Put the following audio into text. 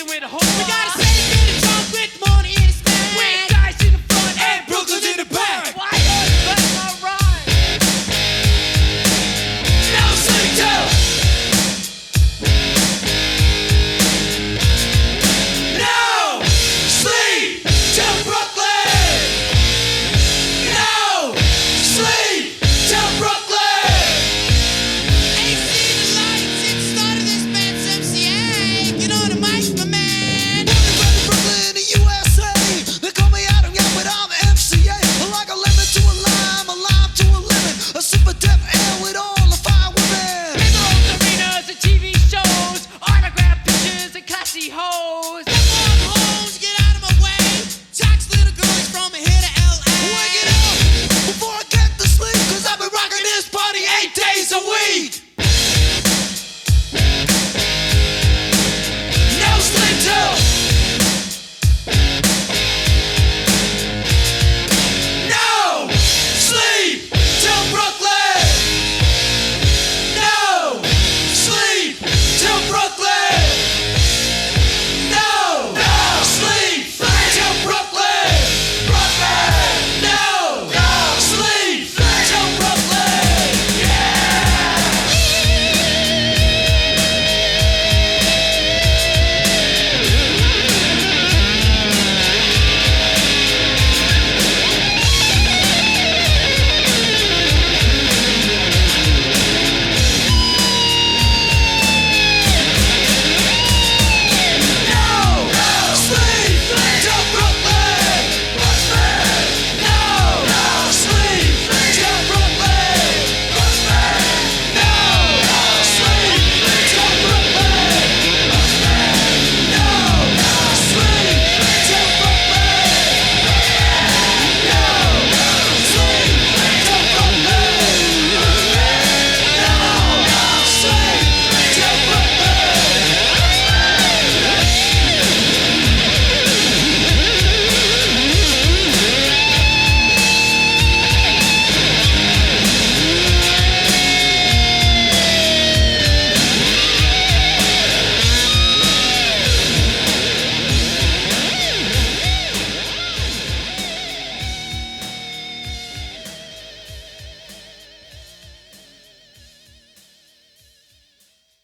with a whole. We gotta say it to the trumpet. days a weed!